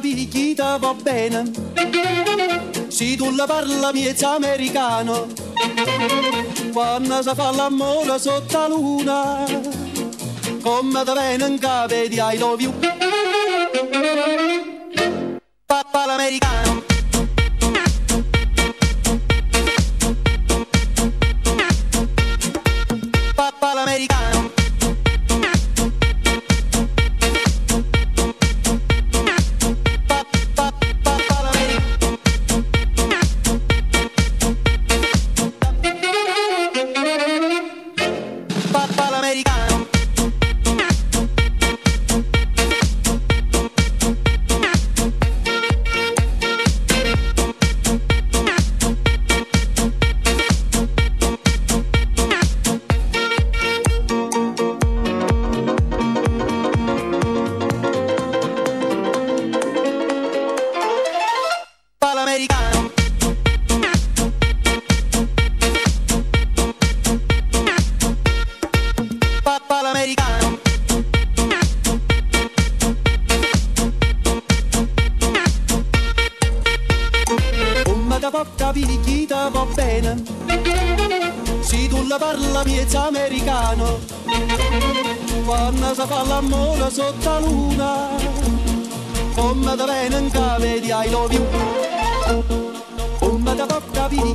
mia figlietta va bene, se tu la parla miezza americano, quando si fa l'amore sotto la luna, come da vengono vedi ai dovi stella sotto la luna, come da venen cave I love you, come da porta vini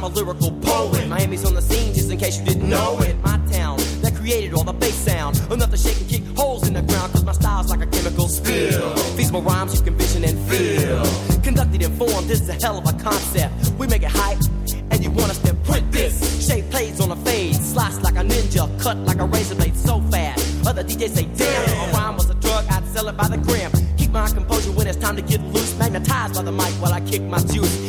I'm a lyrical poet. Miami's on the scene, just in case you didn't know it. My town that created all the bass sound. Enough to shake and kick holes in the ground, cause my style's like a chemical spill. Feasible rhymes you can vision and feel. Conducted in form, this is a hell of a concept. We make it hype, and you want us to print this. Shape plays on a fade, slice like a ninja, cut like a razor blade so fast. Other DJs say, damn, a rhyme was a drug, I'd sell it by the gram. Keep my composure when it's time to get loose. Magnetized by the mic while I kick my juice.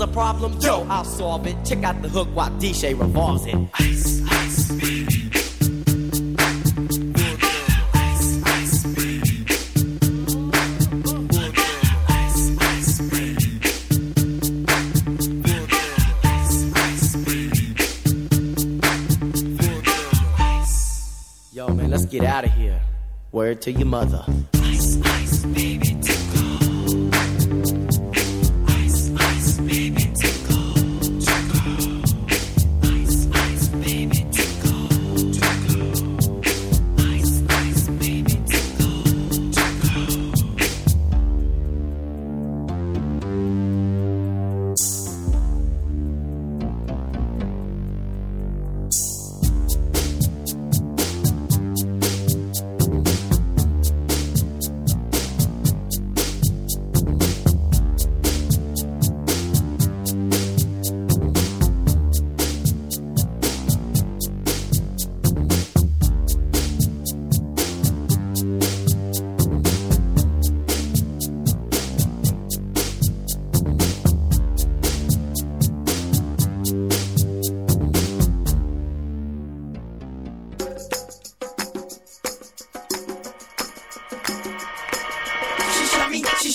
A problem, yo, I'll solve it. Check out the hook while DJ revolves it. Yo, man, let's get out of here. Word to your mother.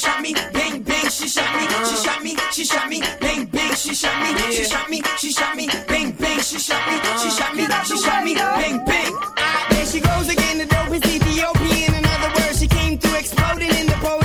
Shot me, she shot me, bang bang, she shot me, she shot me, she shot me, bang bang, she shot me, she shot me, she shot me, bang bang, she shot me, she shot me, she shot me, bang bang. Ah, There she goes again, the dope is Ethiopian. In other words, she came through exploding in the podium,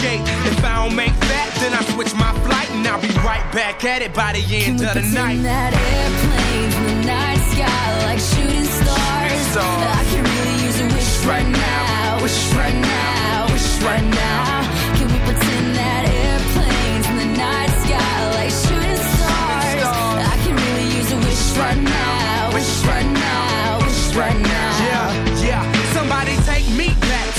gate. If I don't make that, then I switch my flight and I'll be right back at it by the Can end of the pretend night. that airplanes in the night sky like shooting stars? stars. I could really use a wish right now, wish right now, wish right now. Can we pretend that airplanes in the night sky like shooting stars? I could really use a wish right now, wish right now, wish right now.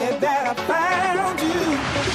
and that I found you.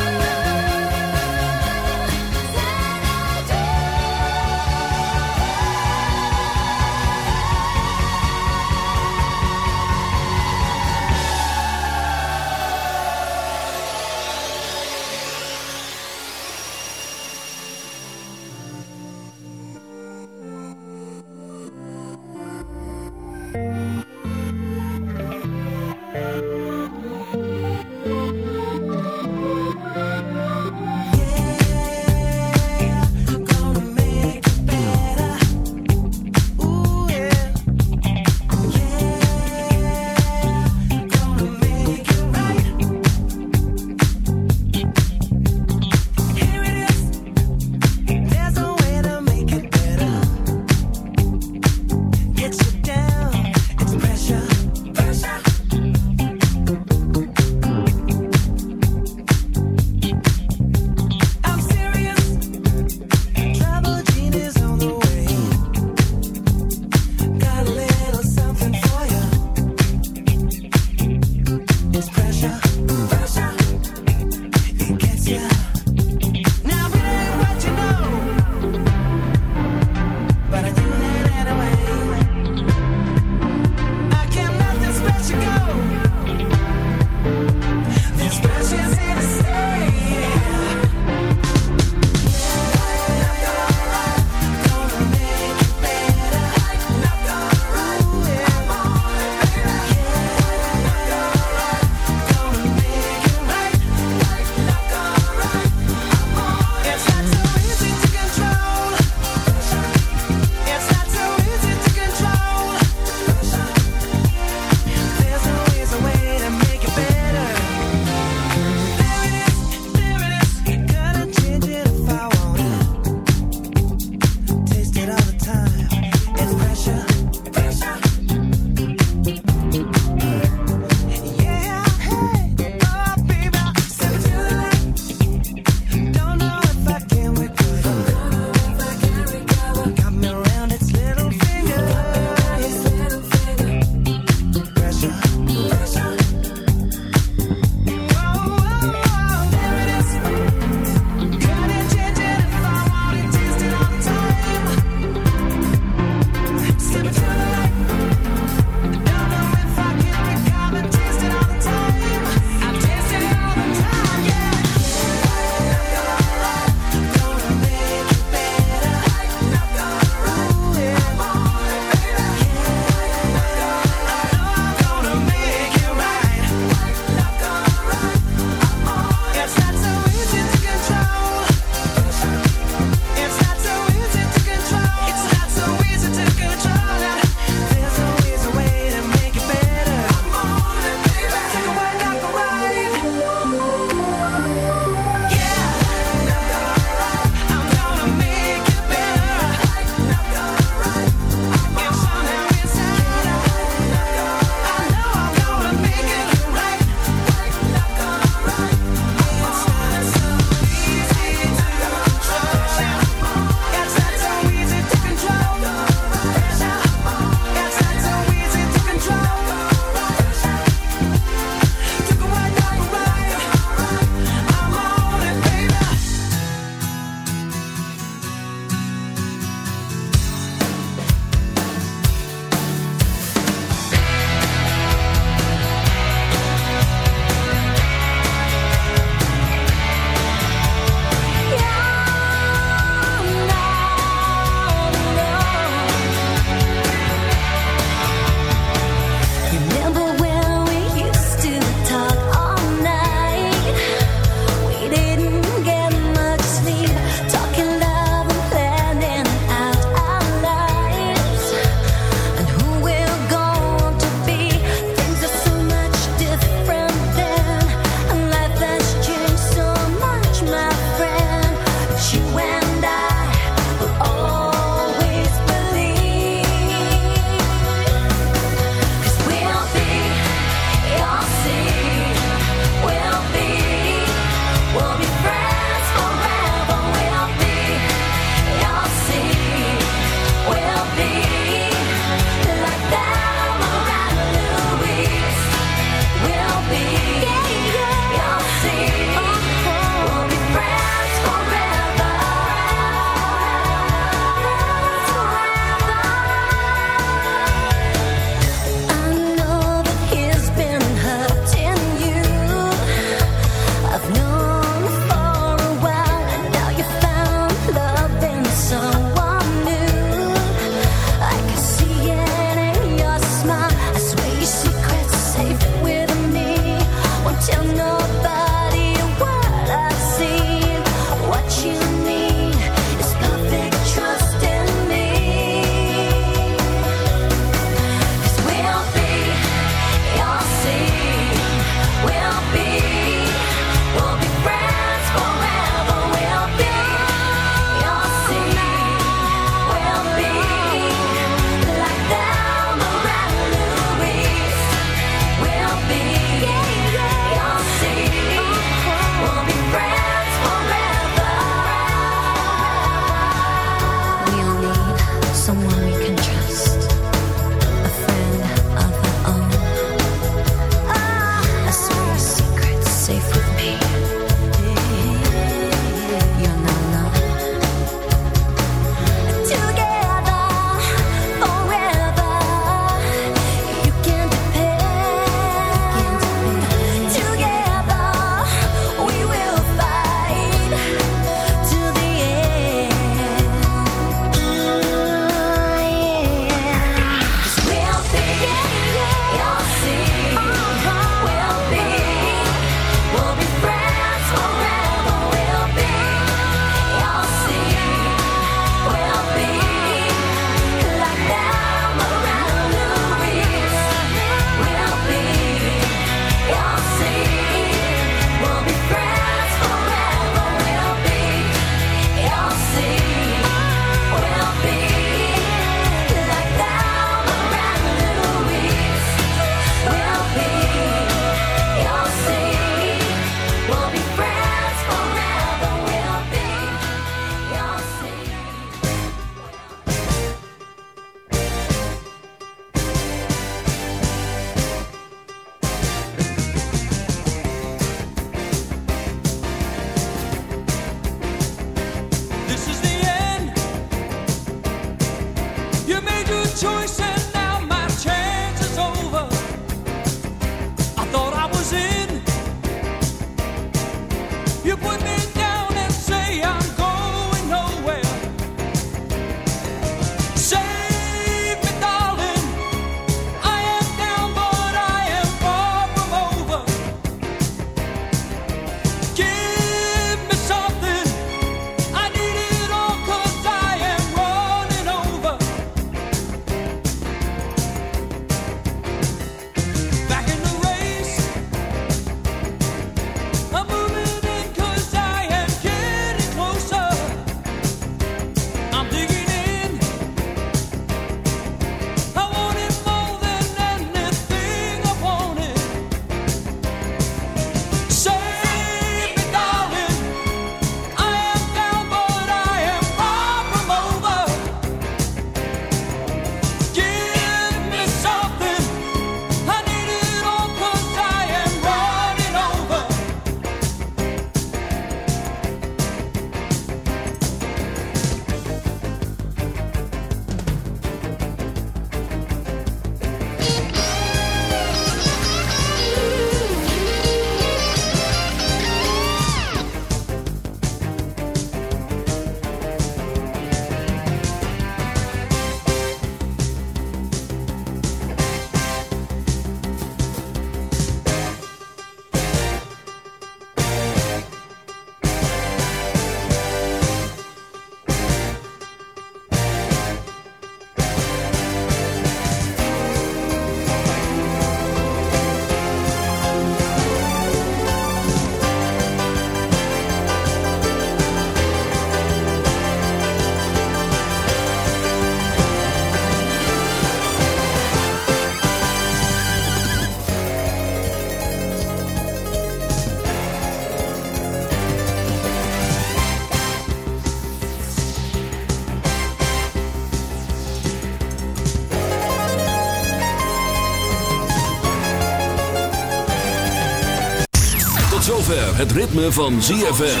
Het ritme van ZFM.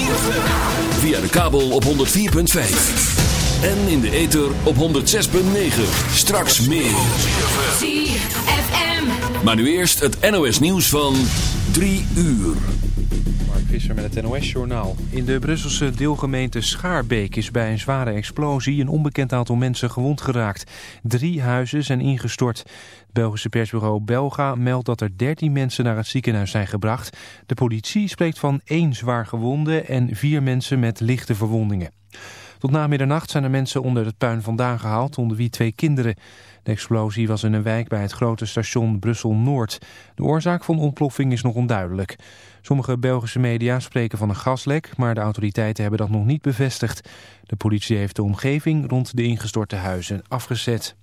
Via de kabel op 104.5. En in de ether op 106.9. Straks meer. ZFM. Maar nu eerst het NOS nieuws van 3 uur. Mark Visser met het NOS-journaal. In de Brusselse deelgemeente Schaarbeek is bij een zware explosie een onbekend aantal mensen gewond geraakt. Drie huizen zijn ingestort. Het Belgische persbureau Belga meldt dat er 13 mensen naar het ziekenhuis zijn gebracht. De politie spreekt van één zwaar gewonde en vier mensen met lichte verwondingen. Tot na middernacht zijn er mensen onder het puin vandaan gehaald, onder wie twee kinderen. De explosie was in een wijk bij het grote station Brussel-Noord. De oorzaak van de ontploffing is nog onduidelijk. Sommige Belgische media spreken van een gaslek, maar de autoriteiten hebben dat nog niet bevestigd. De politie heeft de omgeving rond de ingestorte huizen afgezet.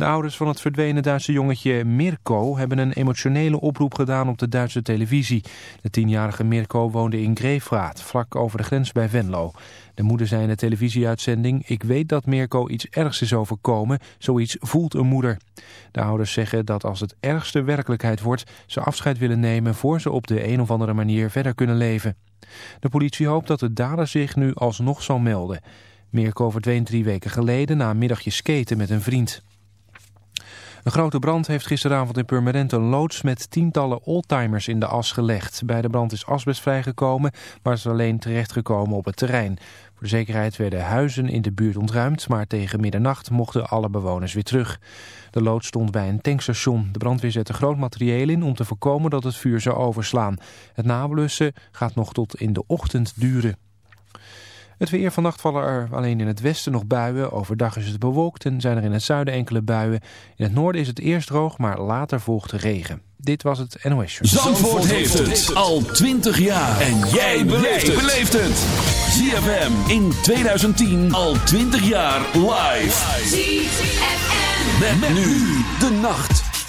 De ouders van het verdwenen Duitse jongetje Mirko hebben een emotionele oproep gedaan op de Duitse televisie. De tienjarige Mirko woonde in Greefraat, vlak over de grens bij Venlo. De moeder zei in de televisieuitzending, ik weet dat Mirko iets ergs is overkomen, zoiets voelt een moeder. De ouders zeggen dat als het ergste werkelijkheid wordt, ze afscheid willen nemen voor ze op de een of andere manier verder kunnen leven. De politie hoopt dat de dader zich nu alsnog zal melden. Mirko verdween drie weken geleden na een middagje skaten met een vriend. Een grote brand heeft gisteravond in Purmerend een loods met tientallen oldtimers in de as gelegd. Bij de brand is asbest vrijgekomen, maar is alleen terechtgekomen op het terrein. Voor de zekerheid werden huizen in de buurt ontruimd, maar tegen middernacht mochten alle bewoners weer terug. De loods stond bij een tankstation. De brandweer zette groot materieel in om te voorkomen dat het vuur zou overslaan. Het nablussen gaat nog tot in de ochtend duren. Het weer vannacht vallen er alleen in het westen nog buien. Overdag is het bewolkt en zijn er in het zuiden enkele buien. In het noorden is het eerst droog, maar later volgt regen. Dit was het NOS Show. Zandvoort heeft het al 20 jaar. En jij beleeft het. ZFM in 2010 al 20 jaar live. ZFM. Met nu de nacht.